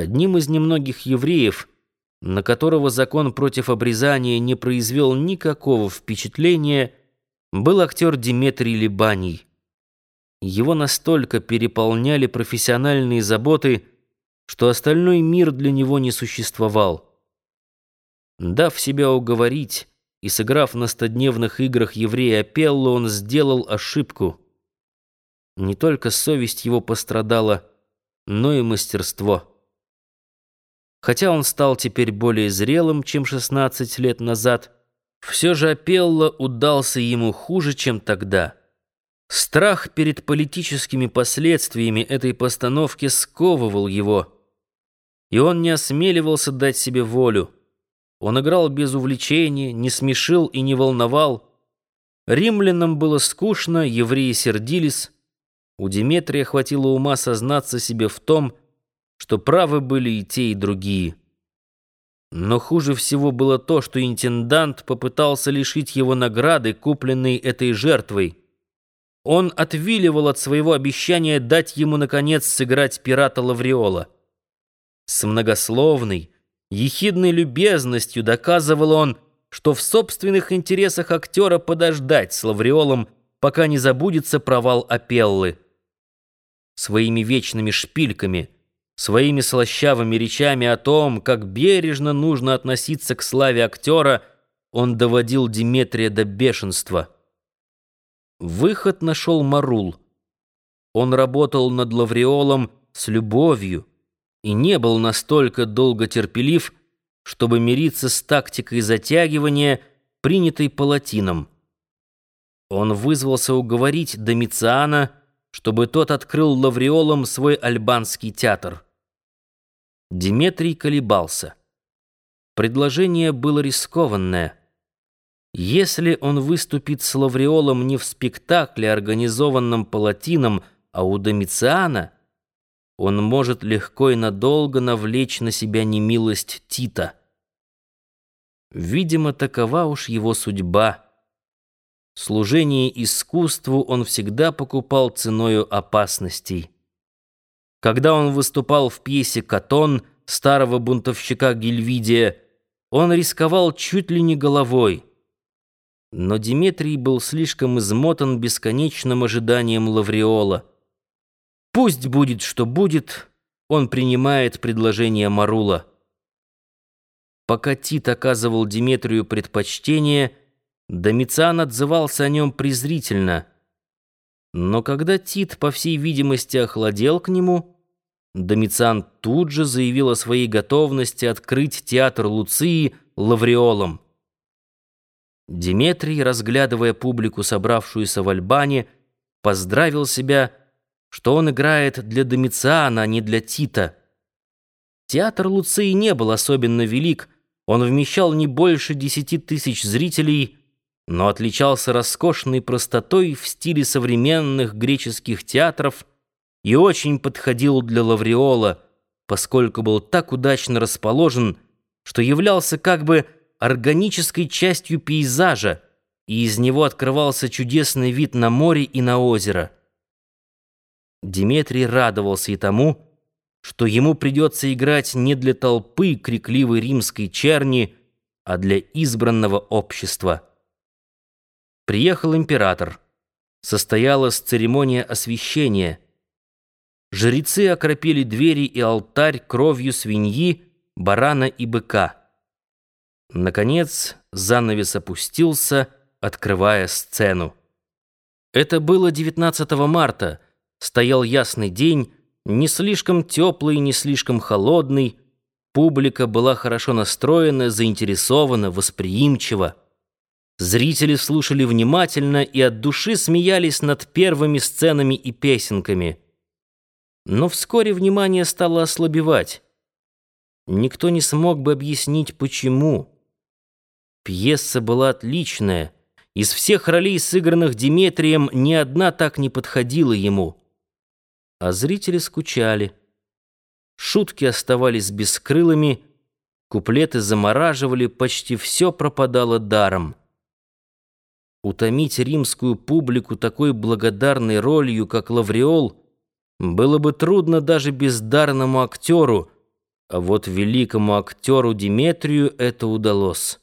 Одним из немногих евреев, на которого закон против обрезания не произвел никакого впечатления, был актер Диметрий Либаний. Его настолько переполняли профессиональные заботы, что остальной мир для него не существовал. Дав себя уговорить и сыграв на стодневных играх еврея Пелло, он сделал ошибку. Не только совесть его пострадала, но и мастерство. Хотя он стал теперь более зрелым, чем 16 лет назад, все же Апелло удался ему хуже, чем тогда. Страх перед политическими последствиями этой постановки сковывал его, и он не осмеливался дать себе волю. Он играл без увлечения, не смешил и не волновал. Римлянам было скучно, евреи сердились. У Деметрия хватило ума сознаться себе в том, что правы были и те, и другие. Но хуже всего было то, что интендант попытался лишить его награды, купленной этой жертвой. Он отвиливал от своего обещания дать ему, наконец, сыграть пирата Лавриола. С многословной, ехидной любезностью доказывал он, что в собственных интересах актера подождать с Лавриолом, пока не забудется провал Апеллы. Своими вечными шпильками — Своими слащавыми речами о том, как бережно нужно относиться к славе актера, он доводил Диметрия до бешенства. Выход нашел Марул. Он работал над Лавриолом с любовью и не был настолько долго терпелив, чтобы мириться с тактикой затягивания, принятой палатином. Он вызвался уговорить Домициана, чтобы тот открыл Лавриолом свой альбанский театр. Диметрий колебался. Предложение было рискованное. Если он выступит с Лавриолом не в спектакле, организованном Палатином, а у Домициана, он может легко и надолго навлечь на себя немилость Тита. Видимо, такова уж его судьба. Служение искусству он всегда покупал ценою опасностей. Когда он выступал в пьесе «Катон» старого бунтовщика Гильвидия, он рисковал чуть ли не головой. Но Димитрий был слишком измотан бесконечным ожиданием Лавриола. Пусть будет, что будет, он принимает предложение Марула. Пока Тит оказывал Диметрию предпочтение, Домициан отзывался о нем презрительно — но когда Тит, по всей видимости, охладел к нему, Домициан тут же заявил о своей готовности открыть театр Луции лавриолом. Диметрий, разглядывая публику, собравшуюся в Альбане, поздравил себя, что он играет для Домициана, а не для Тита. Театр Луции не был особенно велик, он вмещал не больше десяти тысяч зрителей — но отличался роскошной простотой в стиле современных греческих театров и очень подходил для Лавриола, поскольку был так удачно расположен, что являлся как бы органической частью пейзажа, и из него открывался чудесный вид на море и на озеро. Диметрий радовался и тому, что ему придется играть не для толпы крикливой римской черни, а для избранного общества. Приехал император. Состоялась церемония освящения. Жрецы окропили двери и алтарь кровью свиньи, барана и быка. Наконец, занавес опустился, открывая сцену. Это было 19 марта. Стоял ясный день, не слишком теплый, не слишком холодный. Публика была хорошо настроена, заинтересована, восприимчива. Зрители слушали внимательно и от души смеялись над первыми сценами и песенками. Но вскоре внимание стало ослабевать. Никто не смог бы объяснить, почему. Пьеса была отличная. Из всех ролей, сыгранных Диметрием, ни одна так не подходила ему. А зрители скучали. Шутки оставались бескрылыми, куплеты замораживали, почти все пропадало даром. Утомить римскую публику такой благодарной ролью, как Лавриол, было бы трудно даже бездарному актеру, А вот великому актеру Диметрию это удалось.